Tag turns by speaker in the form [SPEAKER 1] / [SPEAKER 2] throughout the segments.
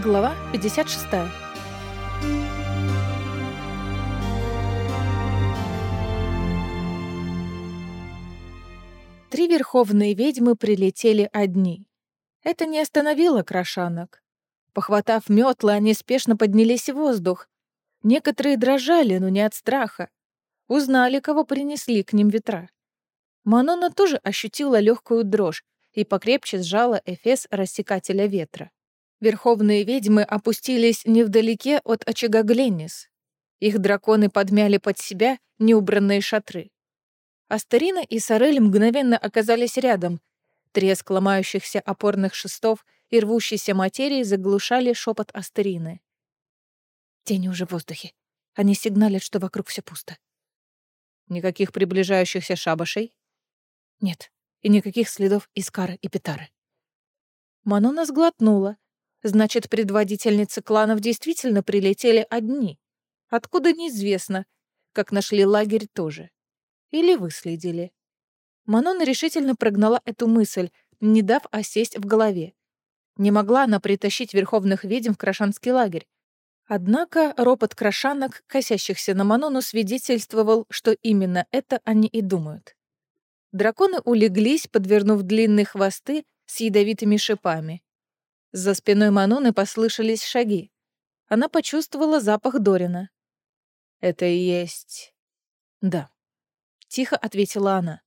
[SPEAKER 1] Глава 56. Три верховные ведьмы прилетели одни. Это не остановило крошанок. Похватав метлы, они спешно поднялись в воздух. Некоторые дрожали, но не от страха. Узнали, кого принесли к ним ветра. Манона тоже ощутила легкую дрожь и покрепче сжала эфес рассекателя ветра. Верховные ведьмы опустились невдалеке от очага Гленнис. Их драконы подмяли под себя неубранные шатры. Астерина и Сорель мгновенно оказались рядом. Треск ломающихся опорных шестов и рвущейся материи заглушали шепот Астерины. Тени уже в воздухе. Они сигналят, что вокруг все пусто. Никаких приближающихся шабашей? Нет. И никаких следов Искара и Петары. Манона сглотнула, Значит, предводительницы кланов действительно прилетели одни. Откуда неизвестно, как нашли лагерь тоже. Или выследили. Манон решительно прогнала эту мысль, не дав осесть в голове. Не могла она притащить верховных ведьм в Крашанский лагерь. Однако ропот крашанок, косящихся на Манону, свидетельствовал, что именно это они и думают. Драконы улеглись, подвернув длинные хвосты с ядовитыми шипами. За спиной Маноны послышались шаги. Она почувствовала запах Дорина. «Это и есть...» «Да», — тихо ответила она.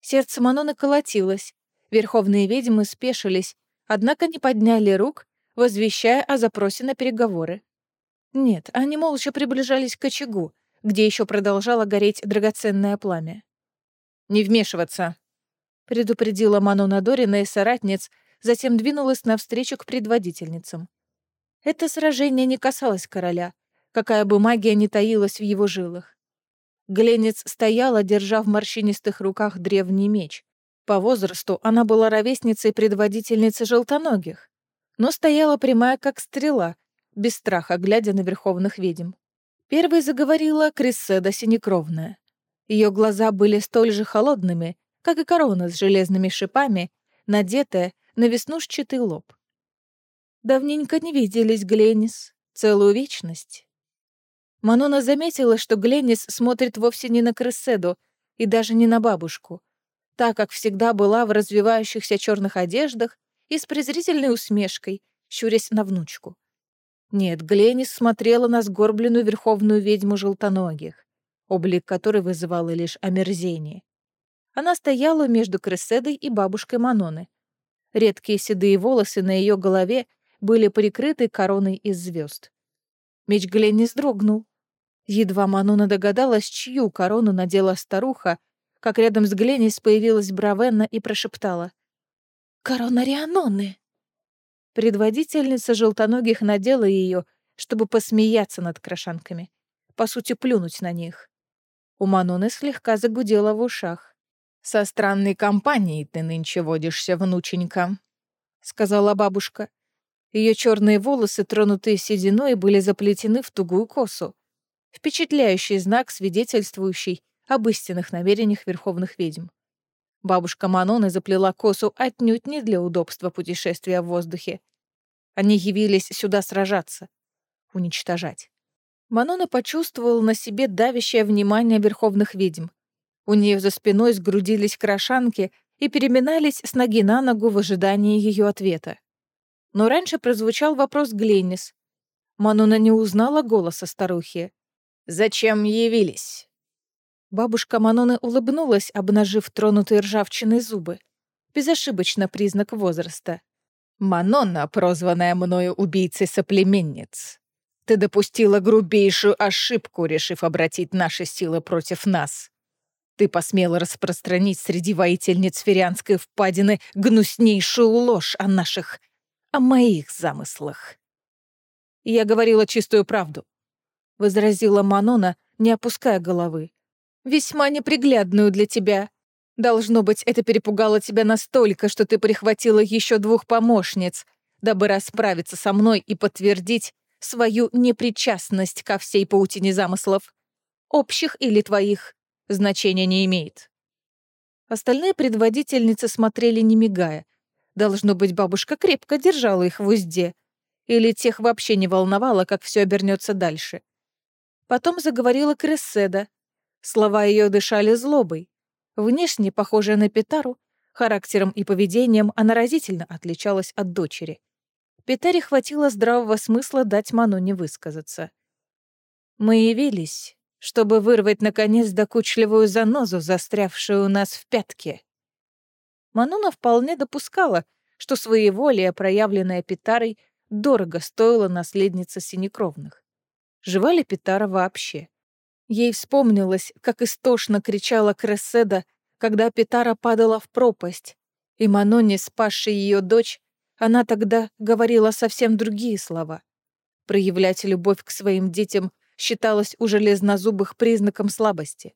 [SPEAKER 1] Сердце Маноны колотилось. Верховные ведьмы спешились, однако не подняли рук, возвещая о запросе на переговоры. Нет, они молча приближались к очагу, где еще продолжало гореть драгоценное пламя. «Не вмешиваться», — предупредила Манона Дорина и соратниц, затем двинулась навстречу к предводительницам. Это сражение не касалось короля, какая бы магия ни таилась в его жилах. Гленец стояла, держа в морщинистых руках древний меч. По возрасту она была ровесницей предводительницы желтоногих, но стояла прямая, как стрела, без страха, глядя на верховных ведьм. Первой заговорила Крисседа Синекровная. Ее глаза были столь же холодными, как и корона с железными шипами, надетая на веснушчатый лоб. Давненько не виделись, Гленнис. Целую вечность. Манона заметила, что Гленнис смотрит вовсе не на Кресседу и даже не на бабушку, так как всегда была в развивающихся черных одеждах и с презрительной усмешкой, щурясь на внучку. Нет, Гленнис смотрела на сгорбленную верховную ведьму желтоногих, облик которой вызывал лишь омерзение. Она стояла между Кресседой и бабушкой Маноны, Редкие седые волосы на ее голове были прикрыты короной из звезд. Меч Гленни сдрогнул. Едва Мануна догадалась, чью корону надела старуха, как рядом с Гленнис появилась Бравенна и прошептала. «Корона Рианоны!» Предводительница желтоногих надела ее, чтобы посмеяться над крошанками, по сути, плюнуть на них. У Мануны слегка загудела в ушах. «Со странной компанией ты нынче водишься, внученька», — сказала бабушка. Ее черные волосы, тронутые сединой, были заплетены в тугую косу. Впечатляющий знак, свидетельствующий об истинных намерениях верховных ведьм. Бабушка Маноны заплела косу отнюдь не для удобства путешествия в воздухе. Они явились сюда сражаться, уничтожать. Манона почувствовала на себе давящее внимание верховных ведьм. У нее за спиной сгрудились крошанки и переминались с ноги на ногу в ожидании ее ответа. Но раньше прозвучал вопрос Гленнис. Мануна не узнала голоса старухи. «Зачем явились?» Бабушка Мануны улыбнулась, обнажив тронутые ржавчиной зубы. Безошибочно признак возраста. «Манона, прозванная мною убийцей соплеменниц, ты допустила грубейшую ошибку, решив обратить наши силы против нас. Ты посмела распространить среди воительниц Ферианской впадины гнуснейшую ложь о наших... о моих замыслах. Я говорила чистую правду, — возразила Манона, не опуская головы. Весьма неприглядную для тебя. Должно быть, это перепугало тебя настолько, что ты прихватила еще двух помощниц, дабы расправиться со мной и подтвердить свою непричастность ко всей паутине замыслов. Общих или твоих значения не имеет. Остальные предводительницы смотрели не мигая. Должно быть, бабушка крепко держала их в узде. Или тех вообще не волновало, как все обернется дальше. Потом заговорила Кресседа. Слова ее дышали злобой. Внешне похожая на Петару, характером и поведением она разительно отличалась от дочери. Петаре хватило здравого смысла дать Маноне высказаться. «Мы явились, чтобы вырвать, наконец, докучливую занозу, застрявшую у нас в пятке». Манона вполне допускала, что своеволие, проявленное Петарой, дорого стоило наследница Синекровных. Жива ли Петара вообще? Ей вспомнилось, как истошно кричала Кресседа, когда Петара падала в пропасть, и Маноне, спасшей ее дочь, она тогда говорила совсем другие слова. Проявлять любовь к своим детям считалось у железнозубых признаком слабости.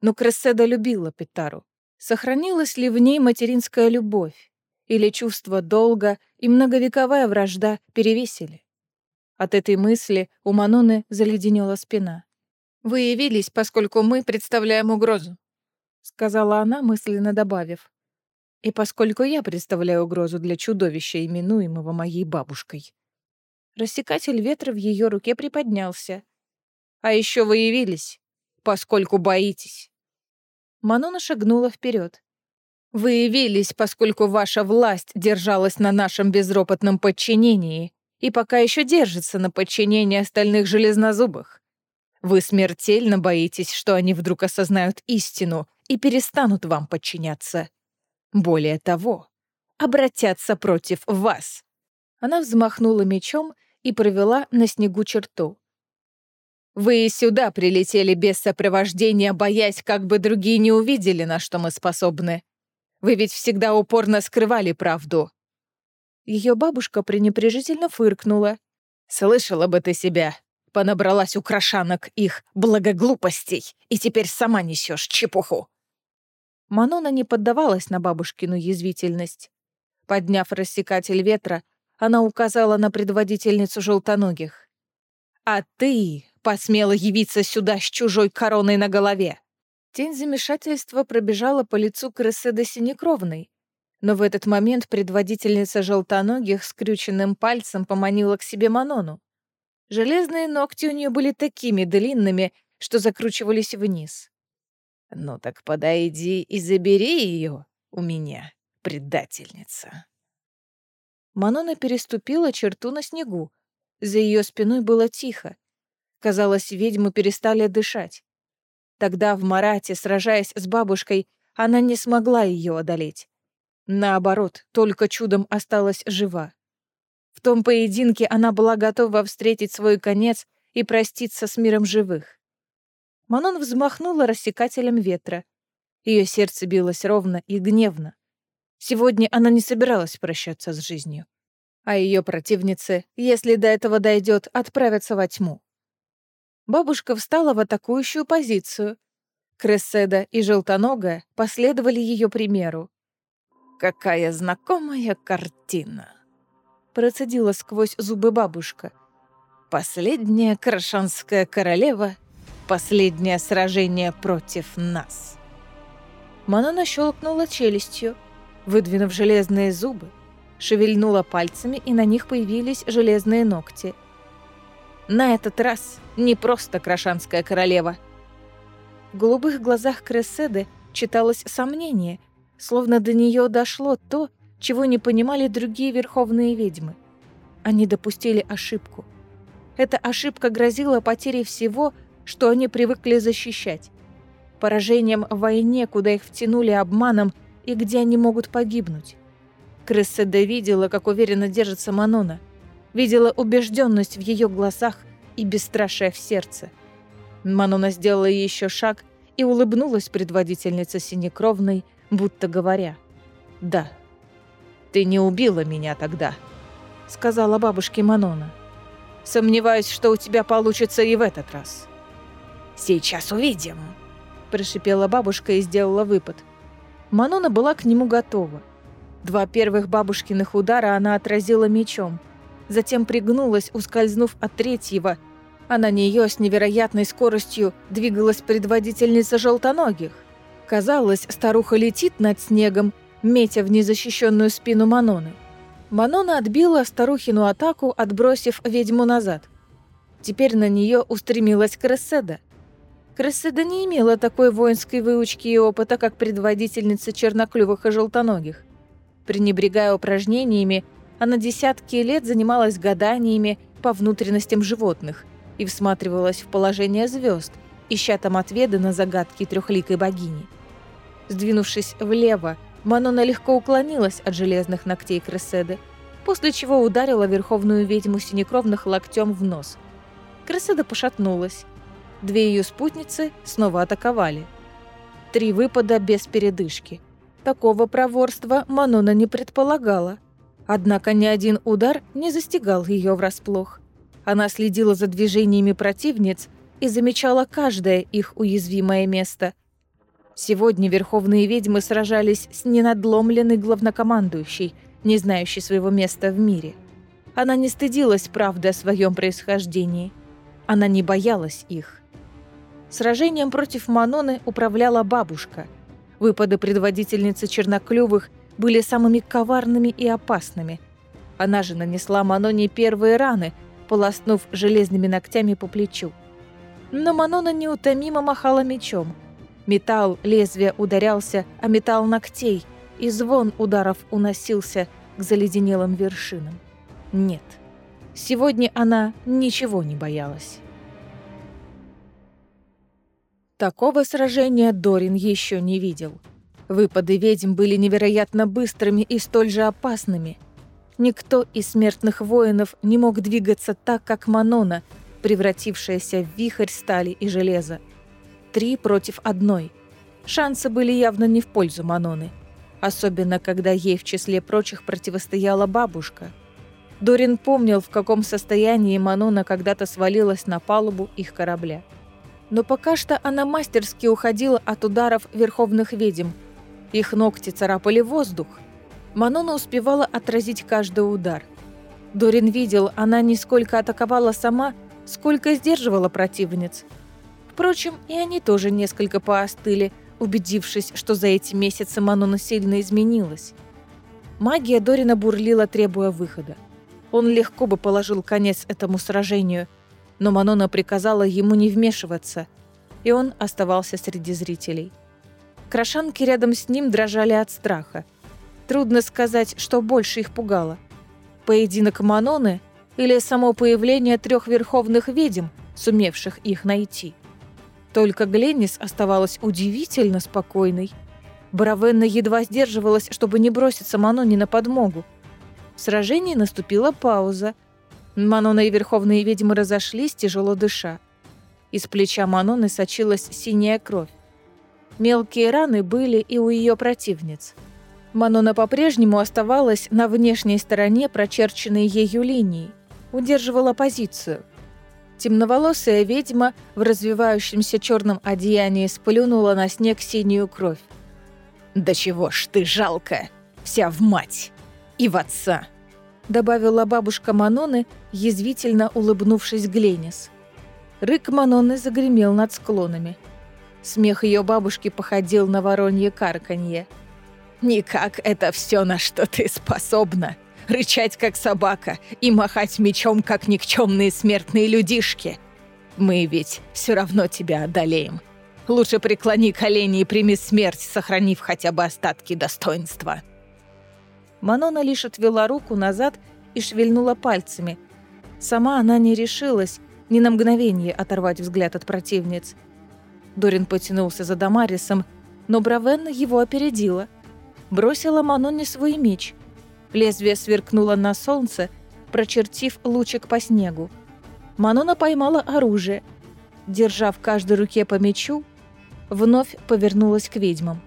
[SPEAKER 1] Но Кресседа любила Петару. Сохранилась ли в ней материнская любовь? Или чувство долга и многовековая вражда перевесили? От этой мысли у Маноны заледенела спина. «Вы явились, поскольку мы представляем угрозу», — сказала она, мысленно добавив. «И поскольку я представляю угрозу для чудовища, именуемого моей бабушкой». Рассекатель ветра в ее руке приподнялся. «А еще вы явились, поскольку боитесь». Манона шагнула вперед. «Вы явились, поскольку ваша власть держалась на нашем безропотном подчинении и пока еще держится на подчинении остальных железнозубых. Вы смертельно боитесь, что они вдруг осознают истину и перестанут вам подчиняться. Более того, обратятся против вас. Она взмахнула мечом и провела на снегу черту. Вы сюда прилетели без сопровождения, боясь, как бы другие не увидели, на что мы способны. Вы ведь всегда упорно скрывали правду. Ее бабушка пренепрежительно фыркнула. «Слышала бы ты себя. Понабралась украшанок их благоглупостей, и теперь сама несешь чепуху». Манона не поддавалась на бабушкину язвительность. Подняв рассекатель ветра, она указала на предводительницу желтоногих. «А ты посмела явиться сюда с чужой короной на голове!» Тень замешательства пробежала по лицу Кресседа Синекровной, но в этот момент предводительница желтоногих скрюченным пальцем поманила к себе Манону. Железные ногти у нее были такими длинными, что закручивались вниз. «Ну так подойди и забери ее у меня, предательница». Манона переступила черту на снегу. За ее спиной было тихо. Казалось, ведьмы перестали дышать. Тогда в Марате, сражаясь с бабушкой, она не смогла ее одолеть. Наоборот, только чудом осталась жива. В том поединке она была готова встретить свой конец и проститься с миром живых. Манон взмахнула рассекателем ветра. Ее сердце билось ровно и гневно. Сегодня она не собиралась прощаться с жизнью. А ее противницы, если до этого дойдет, отправятся во тьму. Бабушка встала в атакующую позицию. Кресседа и Желтоногая последовали ее примеру. «Какая знакомая картина!» Процедила сквозь зубы бабушка. «Последняя крашанская королева, последнее сражение против нас!» Манона щелкнула челюстью, выдвинув железные зубы, шевельнула пальцами, и на них появились железные ногти. На этот раз не просто крашанская королева. В голубых глазах Кресседы читалось сомнение — словно до нее дошло то, чего не понимали другие верховные ведьмы. Они допустили ошибку. Эта ошибка грозила потерей всего, что они привыкли защищать. Поражением в войне, куда их втянули обманом и где они могут погибнуть. Кресседа видела, как уверенно держится Манона. Видела убежденность в ее глазах и бесстрашие в сердце. Манона сделала еще шаг и улыбнулась предводительнице Синекровной, будто говоря «Да, ты не убила меня тогда», — сказала бабушке Манона. «Сомневаюсь, что у тебя получится и в этот раз». «Сейчас увидим», — прошипела бабушка и сделала выпад. Манона была к нему готова. Два первых бабушкиных удара она отразила мечом, затем пригнулась, ускользнув от третьего, а на нее с невероятной скоростью двигалась предводительница желтоногих. Казалось, старуха летит над снегом, метя в незащищенную спину Маноны. Манона отбила старухину атаку, отбросив ведьму назад. Теперь на нее устремилась Кресседа. Кресседа не имела такой воинской выучки и опыта, как предводительница черноклювых и желтоногих. Пренебрегая упражнениями, она десятки лет занималась гаданиями по внутренностям животных и всматривалась в положение звезд, ища там ответы на загадки трехликой богини. Сдвинувшись влево, Манона легко уклонилась от железных ногтей Кресседы, после чего ударила верховную ведьму синекровных локтем в нос. Кресседа пошатнулась. Две ее спутницы снова атаковали. Три выпада без передышки. Такого проворства Манона не предполагала. Однако ни один удар не застигал ее врасплох. Она следила за движениями противниц и замечала каждое их уязвимое место. Сегодня верховные ведьмы сражались с ненадломленной главнокомандующей, не знающей своего места в мире. Она не стыдилась правды о своем происхождении. Она не боялась их. Сражением против Маноны управляла бабушка. Выпады предводительницы Черноклювых были самыми коварными и опасными. Она же нанесла Маноне первые раны, полоснув железными ногтями по плечу. Но Манона неутомимо махала мечом. Металл лезвия ударялся о металл ногтей, и звон ударов уносился к заледенелым вершинам. Нет, сегодня она ничего не боялась. Такого сражения Дорин еще не видел. Выпады ведьм были невероятно быстрыми и столь же опасными – Никто из смертных воинов не мог двигаться так, как Манона, превратившаяся в вихрь стали и железа. Три против одной. Шансы были явно не в пользу Маноны. Особенно, когда ей в числе прочих противостояла бабушка. Дорин помнил, в каком состоянии Манона когда-то свалилась на палубу их корабля. Но пока что она мастерски уходила от ударов верховных ведьм. Их ногти царапали воздух, Манона успевала отразить каждый удар. Дорин видел, она не сколько атаковала сама, сколько сдерживала противниц. Впрочем, и они тоже несколько поостыли, убедившись, что за эти месяцы Манона сильно изменилась. Магия Дорина бурлила, требуя выхода. Он легко бы положил конец этому сражению, но Манона приказала ему не вмешиваться, и он оставался среди зрителей. Крошанки рядом с ним дрожали от страха. Трудно сказать, что больше их пугало. Поединок Маноны или само появление трех верховных ведьм, сумевших их найти. Только Гленнис оставалась удивительно спокойной. Бравенна едва сдерживалась, чтобы не броситься Маноне на подмогу. В сражении наступила пауза. Манона и верховные ведьмы разошлись, тяжело дыша. Из плеча Маноны сочилась синяя кровь. Мелкие раны были и у ее противниц – Манона по-прежнему оставалась на внешней стороне прочерченной ею линии, удерживала позицию. Темноволосая ведьма в развивающемся черном одеянии сплюнула на снег синюю кровь. «Да чего ж ты жалкая, вся в мать и в отца!» добавила бабушка Маноны, язвительно улыбнувшись Гленис. Рык Маноны загремел над склонами. Смех ее бабушки походил на воронье карканье – Никак это все, на что ты способна. Рычать, как собака, и махать мечом, как никчемные смертные людишки. Мы ведь все равно тебя одолеем. Лучше преклони колени и прими смерть, сохранив хотя бы остатки достоинства». Манона лишь отвела руку назад и шевельнула пальцами. Сама она не решилась ни на мгновение оторвать взгляд от противниц. Дорин потянулся за Дамарисом, но Бравенна его опередила – бросила Маноне свой меч. Лезвие сверкнуло на солнце, прочертив лучик по снегу. Манона поймала оружие. Держа в каждой руке по мечу, вновь повернулась к ведьмам.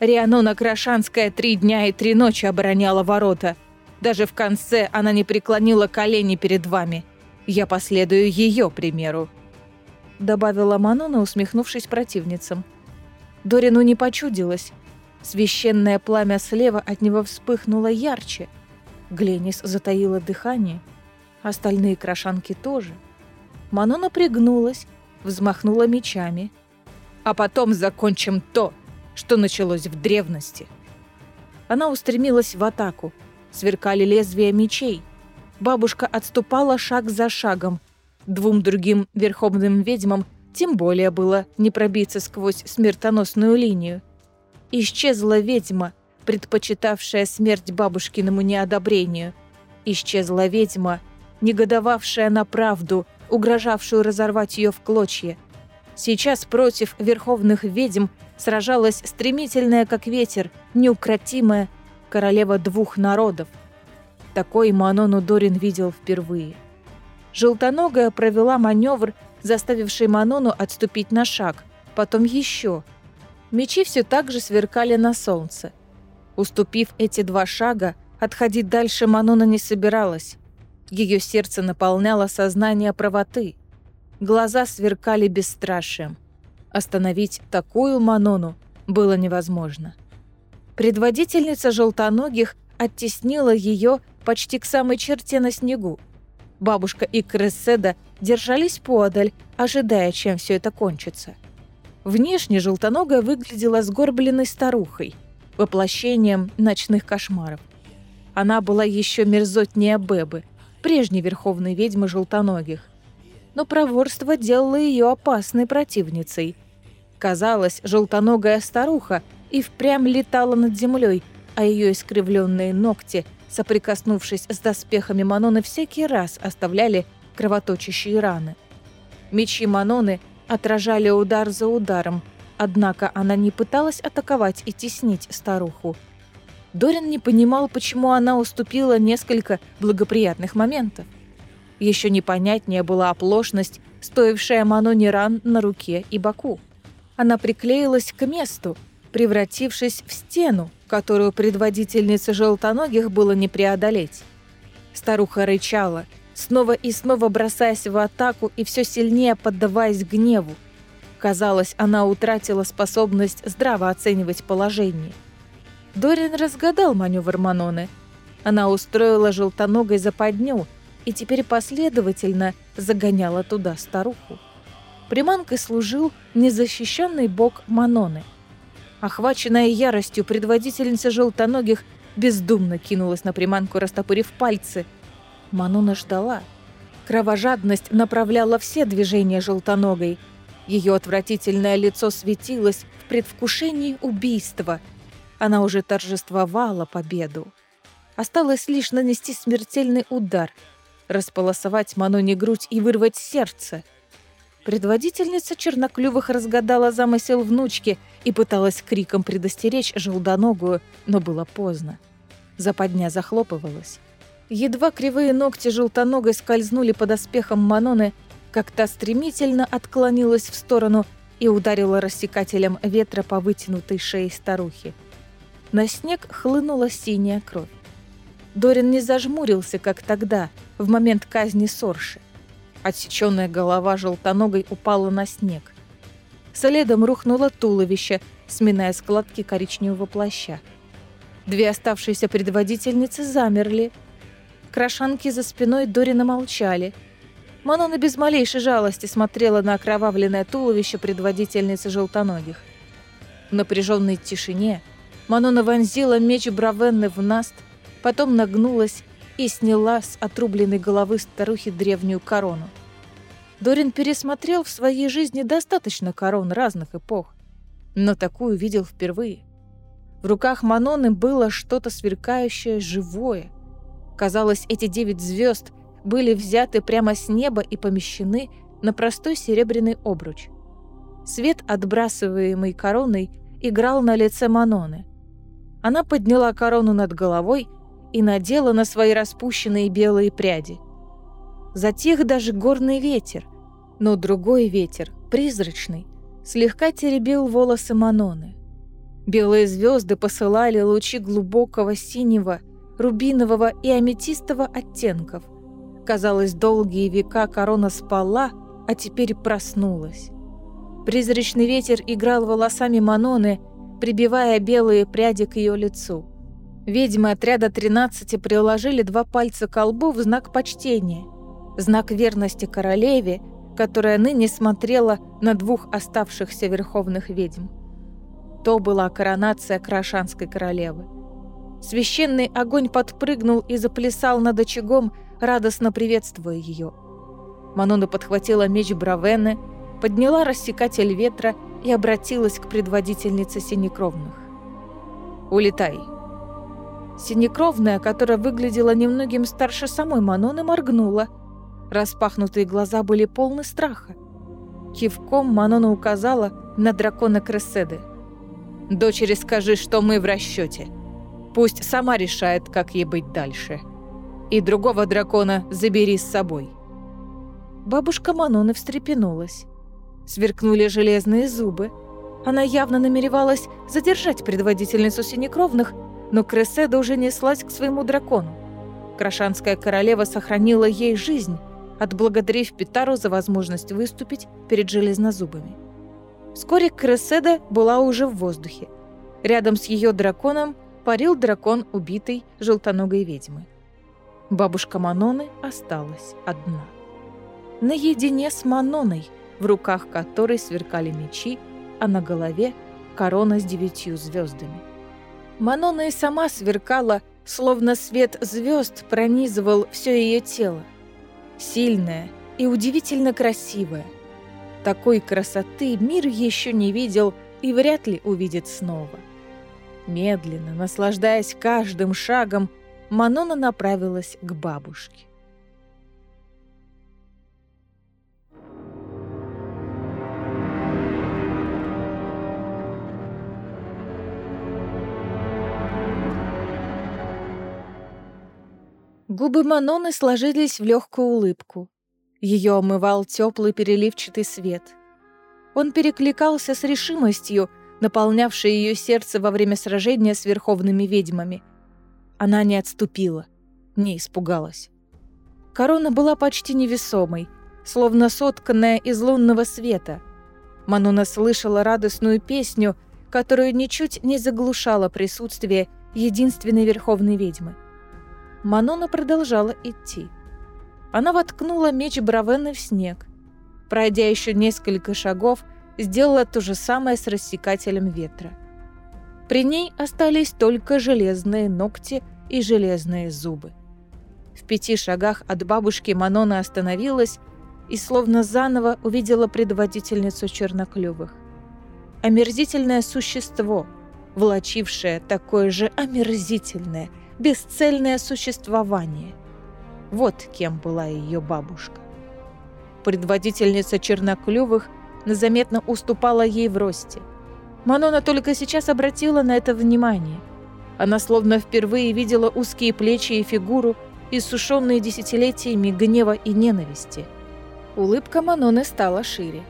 [SPEAKER 1] Рианона Крашанская три дня и три ночи обороняла ворота. Даже в конце она не преклонила колени перед вами. Я последую ее примеру», — добавила Манона, усмехнувшись противницам. Дорину не почудилось. Священное пламя слева от него вспыхнуло ярче. Гленис затаила дыхание. Остальные крошанки тоже. Манона пригнулась, взмахнула мечами. А потом закончим то, что началось в древности. Она устремилась в атаку. Сверкали лезвия мечей. Бабушка отступала шаг за шагом. Двум другим верховным ведьмам тем более было не пробиться сквозь смертоносную линию. Исчезла ведьма, предпочитавшая смерть бабушкиному неодобрению. Исчезла ведьма, негодовавшая на правду, угрожавшую разорвать ее в клочья. Сейчас против верховных ведьм сражалась стремительная, как ветер, неукротимая королева двух народов. Такой Манону Дорин видел впервые. Желтоногая провела маневр, заставивший Манону отступить на шаг, потом еще. Мечи все так же сверкали на солнце. Уступив эти два шага, отходить дальше Манона не собиралась. Ее сердце наполняло сознание правоты. Глаза сверкали бесстрашием. Остановить такую Манону было невозможно. Предводительница желтоногих оттеснила ее почти к самой черте на снегу. Бабушка и Кресседа держались подаль, ожидая, чем все это кончится. Внешне желтоногая выглядела сгорбленной старухой, воплощением ночных кошмаров. Она была еще мерзотнее Бебы, прежней верховной ведьмы желтоногих. Но проворство делало ее опасной противницей. Казалось, желтоногая старуха и впрямь летала над землей, а ее искривленные ногти, соприкоснувшись с доспехами Маноны, всякий раз оставляли кровоточащие раны. Мечи Маноны отражали удар за ударом, однако она не пыталась атаковать и теснить старуху. Дорин не понимал, почему она уступила несколько благоприятных моментов. Еще непонятнее была оплошность, стоившая Маноне ран на руке и боку. Она приклеилась к месту, превратившись в стену, которую предводительнице желтоногих было не преодолеть. Старуха рычала, снова и снова бросаясь в атаку и все сильнее поддаваясь гневу. Казалось, она утратила способность здраво оценивать положение. Дорин разгадал маневр Маноны. Она устроила желтоногой западню и теперь последовательно загоняла туда старуху. Приманкой служил незащищенный бок Маноны. Охваченная яростью, предводительница желтоногих бездумно кинулась на приманку, растопырив пальцы. Манона ждала. Кровожадность направляла все движения желтоногой. Ее отвратительное лицо светилось в предвкушении убийства – она уже торжествовала победу. Осталось лишь нанести смертельный удар, располосовать Маноне грудь и вырвать сердце. Предводительница Черноклювых разгадала замысел внучки и пыталась криком предостеречь желдоногую, но было поздно. Западня захлопывалась. Едва кривые ногти желтоногой скользнули под оспехом Маноны, как та стремительно отклонилась в сторону и ударила рассекателем ветра по вытянутой шее старухи. На снег хлынула синяя кровь. Дорин не зажмурился, как тогда, в момент казни Сорши. Отсеченная голова желтоногой упала на снег. Следом рухнуло туловище, сминая складки коричневого плаща. Две оставшиеся предводительницы замерли. Крошанки за спиной Дорина молчали. Манона без малейшей жалости смотрела на окровавленное туловище предводительницы желтоногих. В напряженной тишине – Манона вонзила меч Бравенны в наст, потом нагнулась и сняла с отрубленной головы старухи древнюю корону. Дорин пересмотрел в своей жизни достаточно корон разных эпох, но такую видел впервые. В руках Маноны было что-то сверкающее, живое. Казалось, эти девять звезд были взяты прямо с неба и помещены на простой серебряный обруч. Свет, отбрасываемый короной, играл на лице Маноны. Она подняла корону над головой и надела на свои распущенные белые пряди. Затих даже горный ветер, но другой ветер, призрачный, слегка теребил волосы Маноны. Белые звезды посылали лучи глубокого синего, рубинового и аметистового оттенков. Казалось, долгие века корона спала, а теперь проснулась. Призрачный ветер играл волосами Маноны, прибивая белые пряди к ее лицу. Ведьмы отряда 13 приложили два пальца к колбу в знак почтения, знак верности королеве, которая ныне смотрела на двух оставшихся верховных ведьм. То была коронация Крашанской королевы. Священный огонь подпрыгнул и заплясал над очагом, радостно приветствуя ее. Манона подхватила меч Бравены, подняла рассекатель ветра и обратилась к предводительнице синекровных. «Улетай!» Синекровная, которая выглядела немногим старше самой Маноны, моргнула. Распахнутые глаза были полны страха. Кивком Манона указала на дракона Кресседы. «Дочери скажи, что мы в расчете. Пусть сама решает, как ей быть дальше. И другого дракона забери с собой». Бабушка Маноны встрепенулась. Сверкнули железные зубы. Она явно намеревалась задержать предводительницу синекровных, но Креседа уже неслась к своему дракону. Крашанская королева сохранила ей жизнь, отблагодарив Питару за возможность выступить перед железнозубами. Вскоре Креседа была уже в воздухе. Рядом с ее драконом парил дракон убитой желтоногой ведьмы. Бабушка Маноны осталась одна. Наедине с Маноной, в руках которой сверкали мечи, а на голове корона с девятью звездами. Манона и сама сверкала, словно свет звезд пронизывал все ее тело. Сильная и удивительно красивая. Такой красоты мир еще не видел и вряд ли увидит снова. Медленно, наслаждаясь каждым шагом, Манона направилась к бабушке. Губы Маноны сложились в легкую улыбку. Ее омывал теплый переливчатый свет. Он перекликался с решимостью, наполнявшей ее сердце во время сражения с верховными ведьмами. Она не отступила, не испугалась. Корона была почти невесомой, словно сотканная из лунного света. Манона слышала радостную песню, которую ничуть не заглушала присутствие единственной верховной ведьмы — Манона продолжала идти. Она воткнула меч Бравены в снег. Пройдя еще несколько шагов, сделала то же самое с рассекателем ветра. При ней остались только железные ногти и железные зубы. В пяти шагах от бабушки Манона остановилась и словно заново увидела предводительницу черноклювых. Омерзительное существо, влачившее такое же омерзительное – бесцельное существование. Вот кем была ее бабушка. Предводительница черноклювых заметно уступала ей в росте. Манона только сейчас обратила на это внимание. Она словно впервые видела узкие плечи и фигуру, иссушенные десятилетиями гнева и ненависти. Улыбка Маноны стала шире.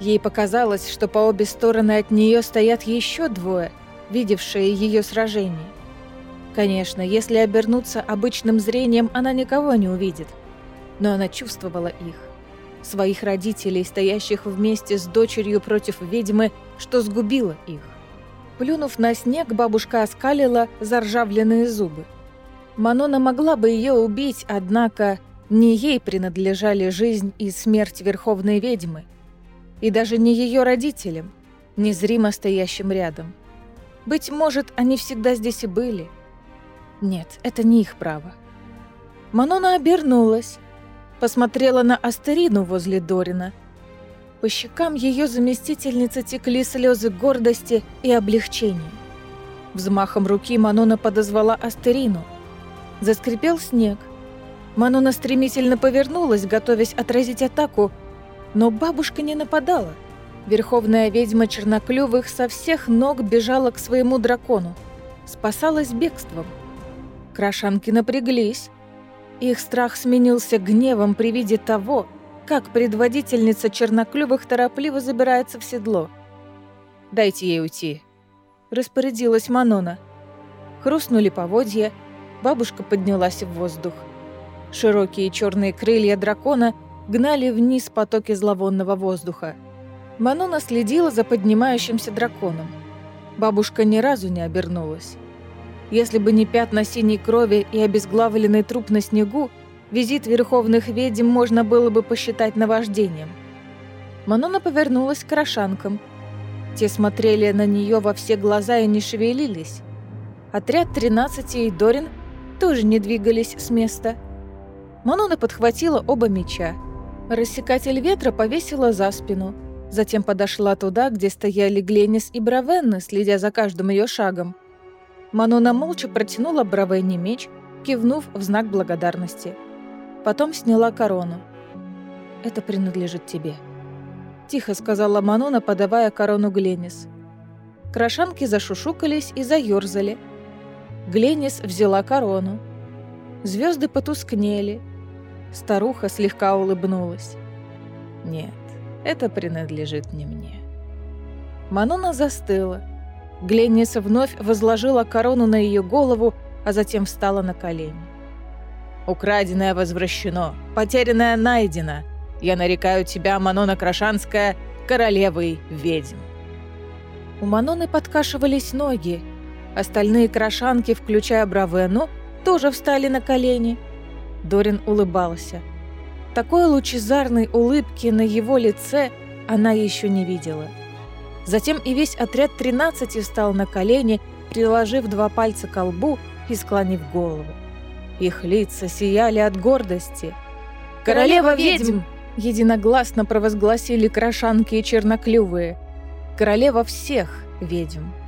[SPEAKER 1] Ей показалось, что по обе стороны от нее стоят еще двое, видевшие ее сражение. Конечно, если обернуться обычным зрением, она никого не увидит. Но она чувствовала их. Своих родителей, стоящих вместе с дочерью против ведьмы, что сгубило их. Плюнув на снег, бабушка оскалила заржавленные зубы. Манона могла бы ее убить, однако не ей принадлежали жизнь и смерть Верховной Ведьмы. И даже не ее родителям, незримо стоящим рядом. Быть может, они всегда здесь и были – нет, это не их право. Манона обернулась, посмотрела на Астерину возле Дорина. По щекам ее заместительницы текли слезы гордости и облегчения. Взмахом руки Манона подозвала Астерину. Заскрипел снег. Манона стремительно повернулась, готовясь отразить атаку, но бабушка не нападала. Верховная ведьма Черноклювых со всех ног бежала к своему дракону. Спасалась бегством – Крашанки напряглись. Их страх сменился гневом при виде того, как предводительница черноклювых торопливо забирается в седло. «Дайте ей уйти», — распорядилась Манона. Хрустнули поводья, бабушка поднялась в воздух. Широкие черные крылья дракона гнали вниз потоки зловонного воздуха. Манона следила за поднимающимся драконом. Бабушка ни разу не обернулась. Если бы не пятна синей крови и обезглавленный труп на снегу, визит верховных ведьм можно было бы посчитать наваждением. Манона повернулась к рошанкам. Те смотрели на нее во все глаза и не шевелились. Отряд 13 и Дорин тоже не двигались с места. Манона подхватила оба меча. Рассекатель ветра повесила за спину. Затем подошла туда, где стояли Гленис и Бравенна, следя за каждым ее шагом. Манона молча протянула Бравенне меч, кивнув в знак благодарности. Потом сняла корону. «Это принадлежит тебе», — тихо сказала Манона, подавая корону Гленис. Крошанки зашушукались и заёрзали — Гленис взяла корону. Звезды потускнели. Старуха слегка улыбнулась. «Нет, это принадлежит не мне». Манона застыла. Гленнис вновь возложила корону на ее голову, а затем встала на колени. «Украденное возвращено, потерянное найдено. Я нарекаю тебя, Манона Крашанская, королевой ведьм». У Маноны подкашивались ноги, Остальные крошанки, включая Бравену, тоже встали на колени. Дорин улыбался. Такой лучезарной улыбки на его лице она еще не видела. Затем и весь отряд 13 встал на колени, приложив два пальца к лбу и склонив голову. Их лица сияли от гордости. «Королева ведьм!» единогласно провозгласили крошанки и черноклювые. «Королева всех ведьм!»